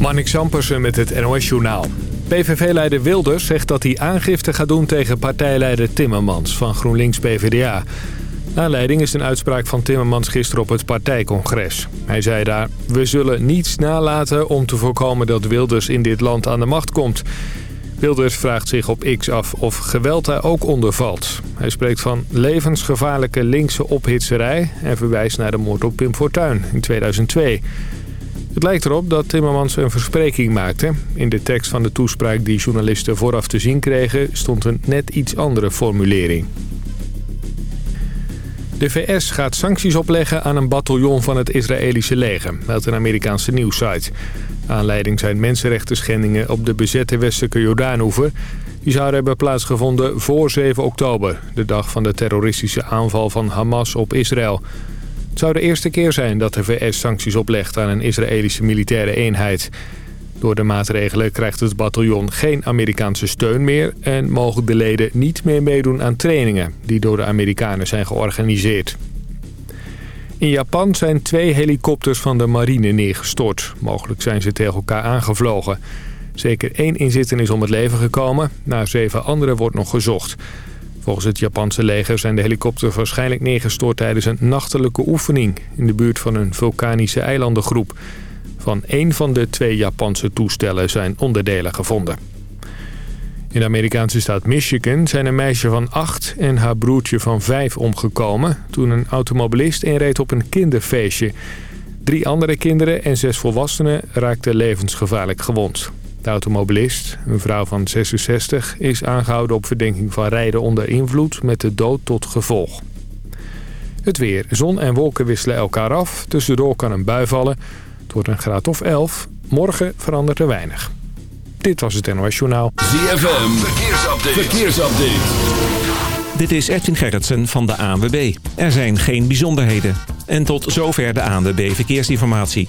Marnik Sampersen met het NOS-journaal. PVV-leider Wilders zegt dat hij aangifte gaat doen tegen partijleider Timmermans van GroenLinks-PVDA. Aanleiding is een uitspraak van Timmermans gisteren op het partijcongres. Hij zei daar, we zullen niets nalaten om te voorkomen dat Wilders in dit land aan de macht komt. Wilders vraagt zich op X af of geweld daar ook onder valt. Hij spreekt van levensgevaarlijke linkse ophitserij... en verwijst naar de moord op Pim Fortuyn in 2002. Het lijkt erop dat Timmermans een verspreking maakte. In de tekst van de toespraak die journalisten vooraf te zien kregen... stond een net iets andere formulering. De VS gaat sancties opleggen aan een bataljon van het Israëlische leger, meldt een Amerikaanse nieuwssite. Aanleiding zijn mensenrechten schendingen op de bezette westelijke Jordaanoever. Die zouden hebben plaatsgevonden voor 7 oktober, de dag van de terroristische aanval van Hamas op Israël. Zou de eerste keer zijn dat de VS sancties oplegt aan een Israëlische militaire eenheid. Door de maatregelen krijgt het bataljon geen Amerikaanse steun meer... en mogen de leden niet meer meedoen aan trainingen die door de Amerikanen zijn georganiseerd. In Japan zijn twee helikopters van de marine neergestort. Mogelijk zijn ze tegen elkaar aangevlogen. Zeker één inzitter is om het leven gekomen. Naar zeven anderen wordt nog gezocht. Volgens het Japanse leger zijn de helikopters waarschijnlijk neergestort... tijdens een nachtelijke oefening in de buurt van een vulkanische eilandengroep. Van één van de twee Japanse toestellen zijn onderdelen gevonden. In de Amerikaanse staat Michigan zijn een meisje van acht en haar broertje van vijf omgekomen... toen een automobilist inreed op een kinderfeestje. Drie andere kinderen en zes volwassenen raakten levensgevaarlijk gewond. De automobilist, een vrouw van 66, is aangehouden op verdenking van rijden onder invloed met de dood tot gevolg. Het weer. Zon en wolken wisselen elkaar af. Tussendoor kan een bui vallen. Het wordt een graad of 11. Morgen verandert er weinig. Dit was het NOS Journaal. ZFM, verkeersupdate. verkeersupdate. Dit is Edwin Gerritsen van de ANWB. Er zijn geen bijzonderheden. En tot zover de ANWB Verkeersinformatie.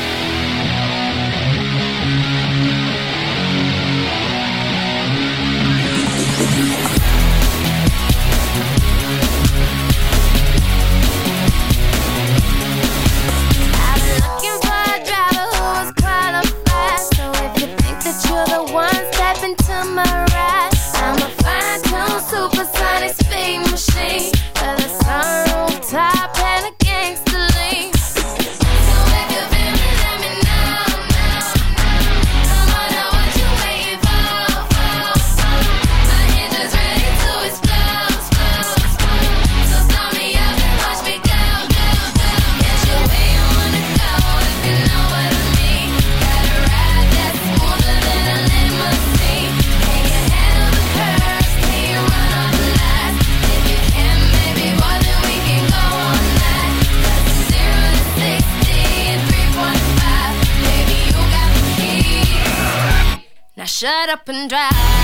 Shut up and drive.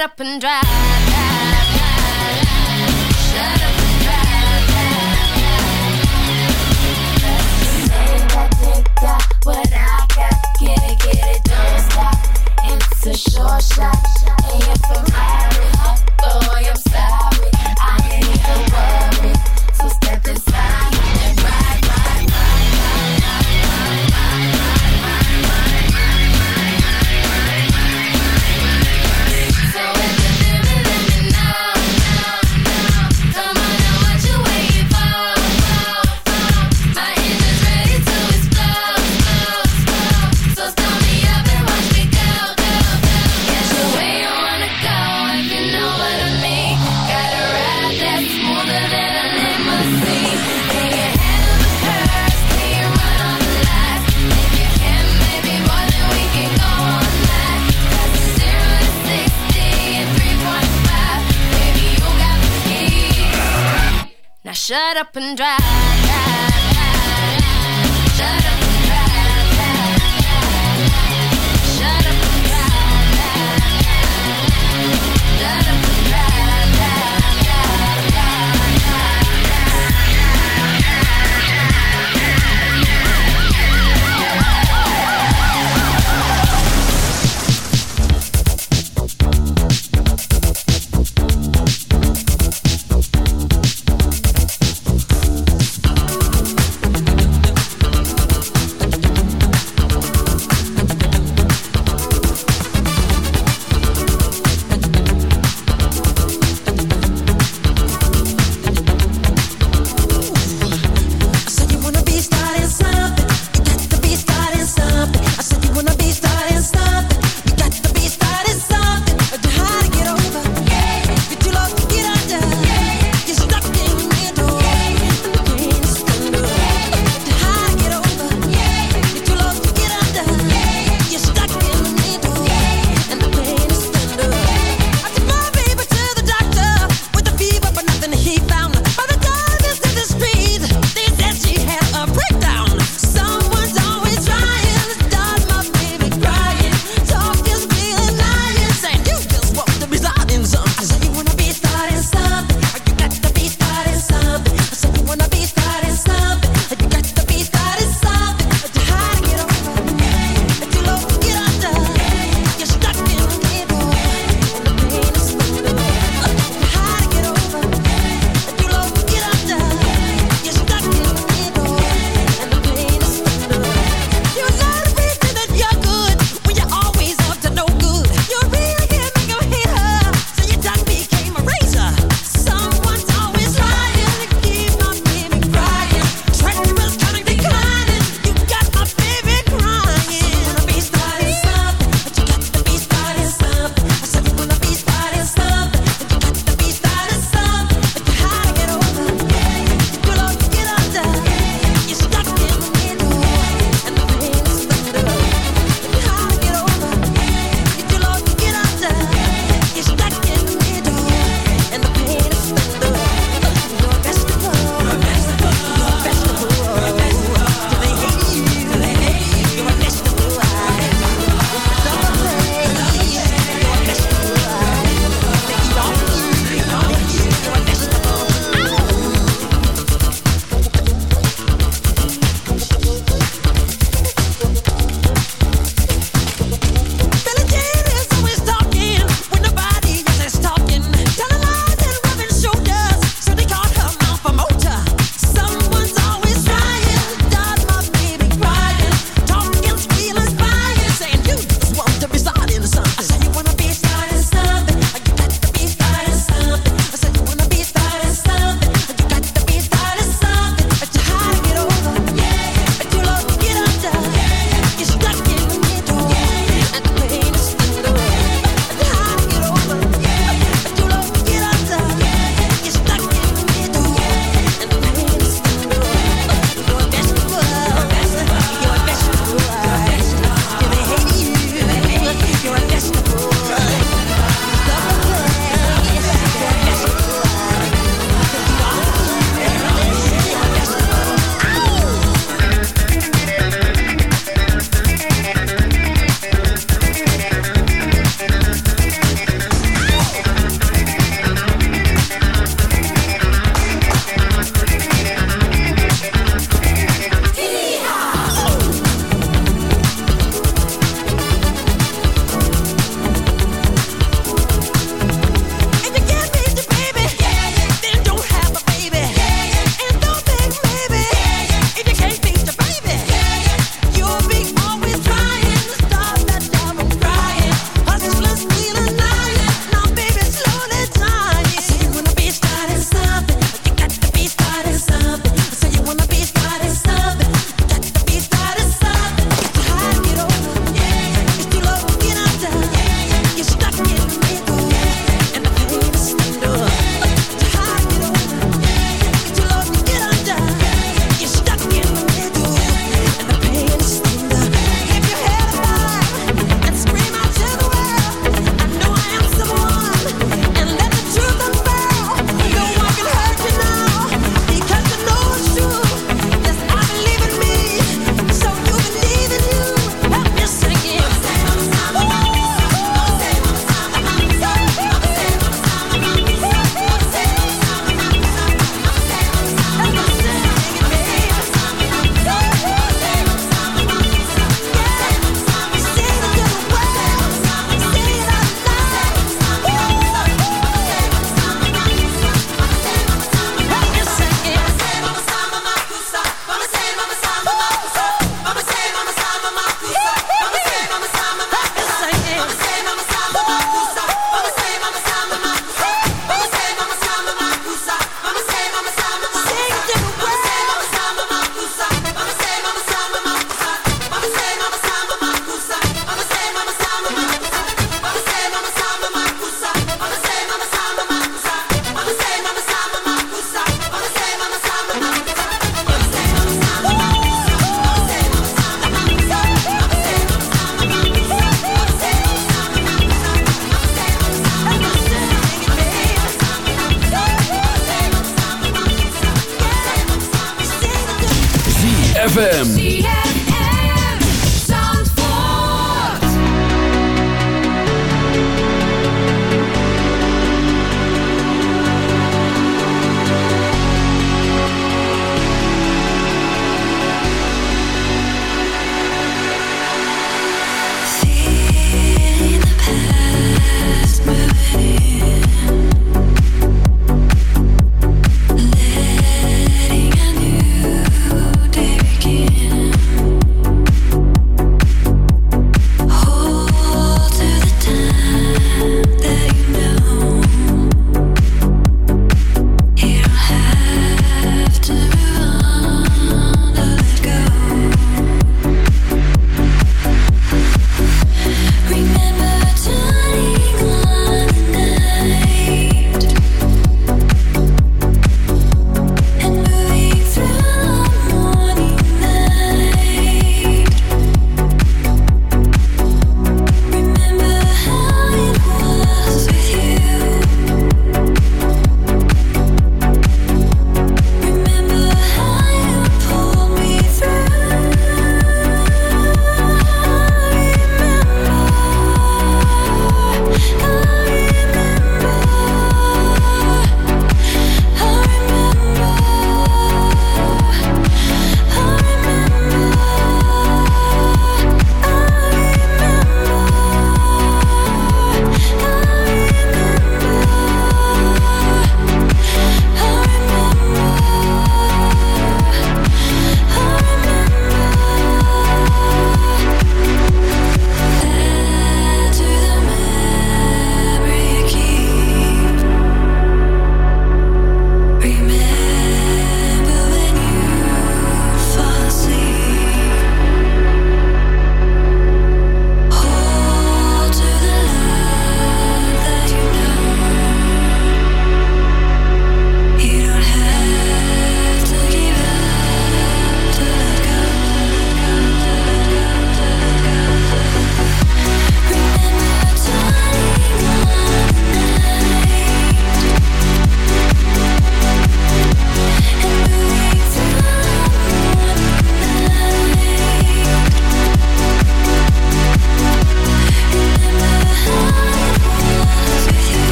Up and drive. Shut up and drive.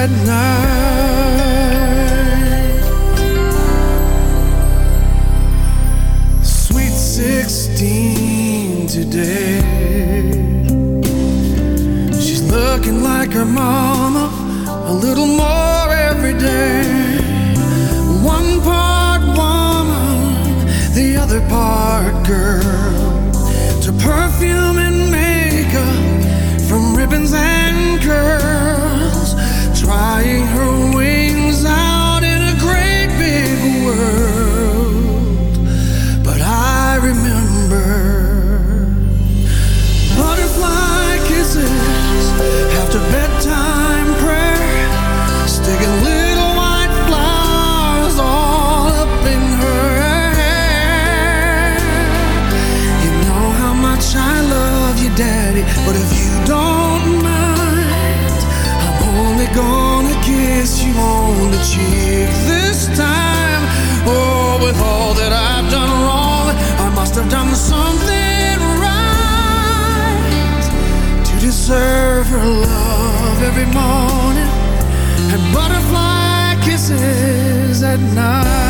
At night. At night.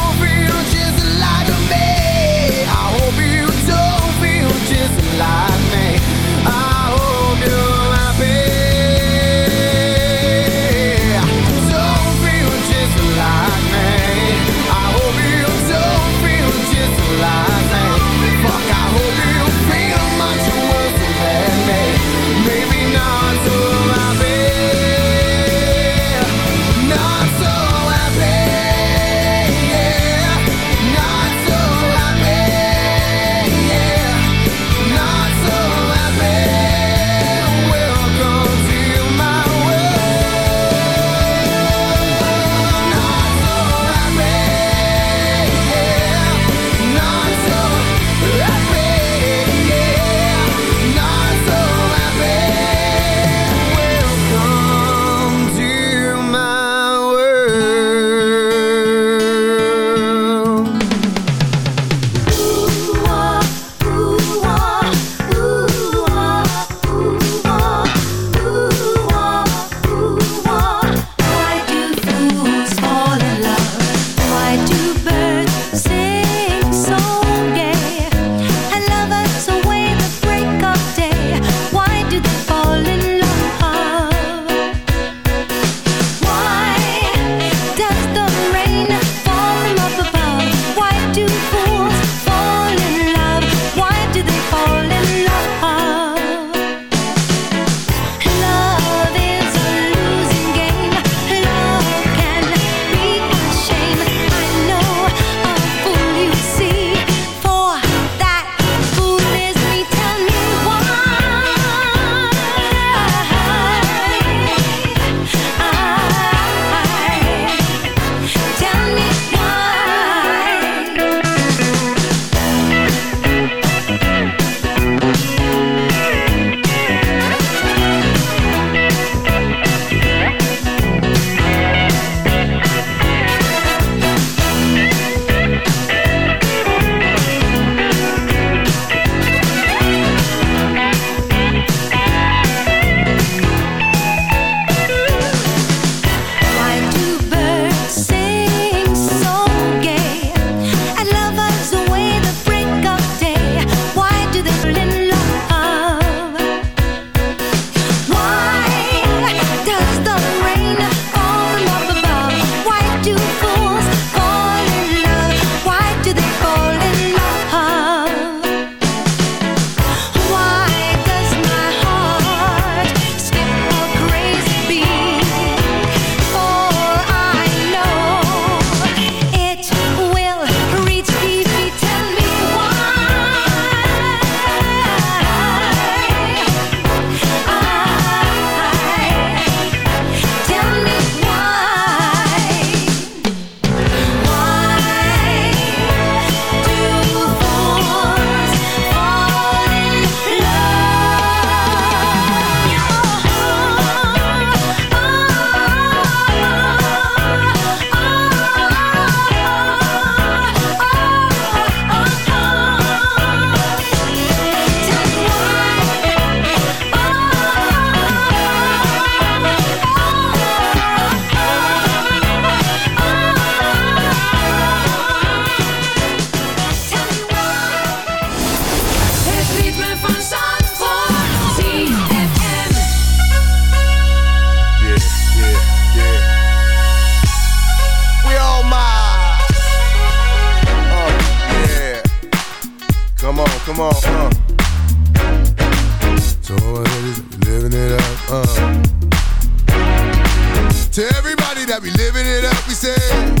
come on, uh. So all ladies living it up, uh. To everybody that be living it up, we say.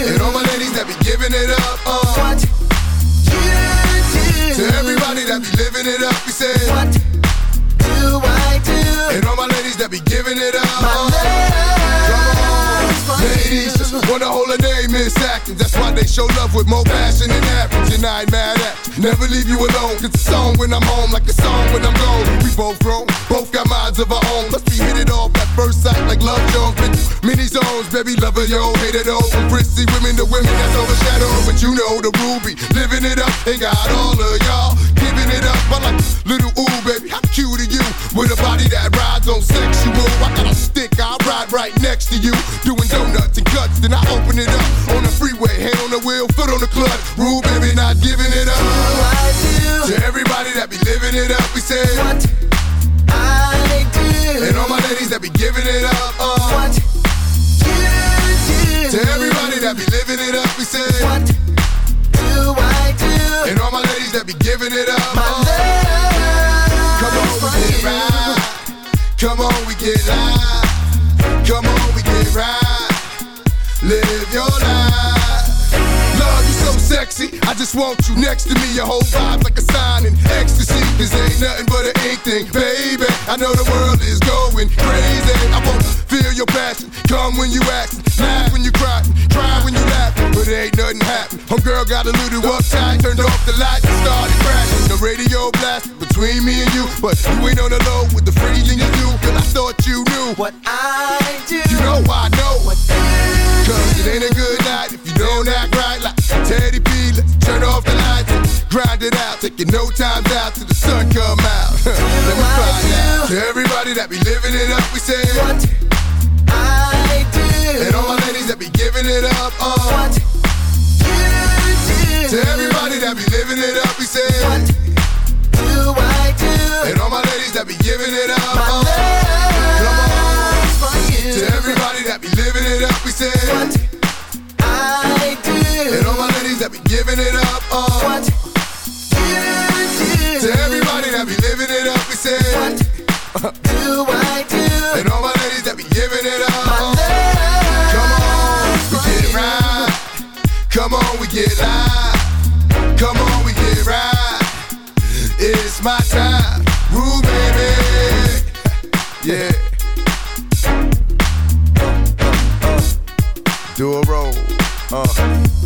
do. And all my ladies that be giving it up. Uh. What you do. To everybody that be living it up, we say. What do I do? And all my ladies that be giving it up. My Come just wanna hold acting. That's why they show love with more passion than average. And I ain't mad at. Never leave you alone. It's a song when I'm home, like a song when I'm gone. We both grown, both got minds of our own. Must be hit it off at first sight like Love Jones. Many zones, baby, lover, yo, hate it all. From prissy women to women that's overshadowed. But you know the ruby, living it up. Ain't got all of y'all giving it up. I like little ooh, baby, how cute are you? With a body that rides on sexual. I got a stick, I ride right next to you. Doing donuts and cuts, then I open it up on the freeway. Hand on the wheel, foot on the clutch. Rule, baby, not giving it up. To everybody that be living it up, we say. What I do. And all my ladies that be giving it up. Uh. What you do. To everybody that be living it up, we say. What do I do? And all my ladies that be giving it up. My uh. Come on, we get right. Come on, we get live. Come on, we get right. Live your life. Love you so sexy. I just want you next to me. Your whole vibe like a sign in ecstasy. This ain't nothing but an Inc thing, baby. I know the world is going crazy. I wanna feel your passion. Come when you act, laugh when you cry, cry when you laugh. But it ain't nothing happen. Homegirl got a little uptight, turned off the lights and started crashing. The radio blast between me and you, but you ain't on the low with the freezing you do. Girl, I thought you knew what I do. You know I know what Cause it ain't a good night if you don't act right like Teddy P. Let's turn off the lights and grind it out. Taking no time out till the sun come out. Let me find. To everybody that be living it up, we say what I do. And all my ladies that be giving it up, uh. What you do. To everybody that be living it up, we say what do I do? And all my ladies that be giving it up, my uh. Come on. To everybody that be living it up, we say what I do. And all my ladies that be giving it up, uh. What you do. To everybody that be living it up, we say what do I do? And all my ladies that be giving it up, uh. Come on, we get right. Come on, we get live. Come on, we get right. It's my time, Rue baby. Yeah. do a roll. Uh.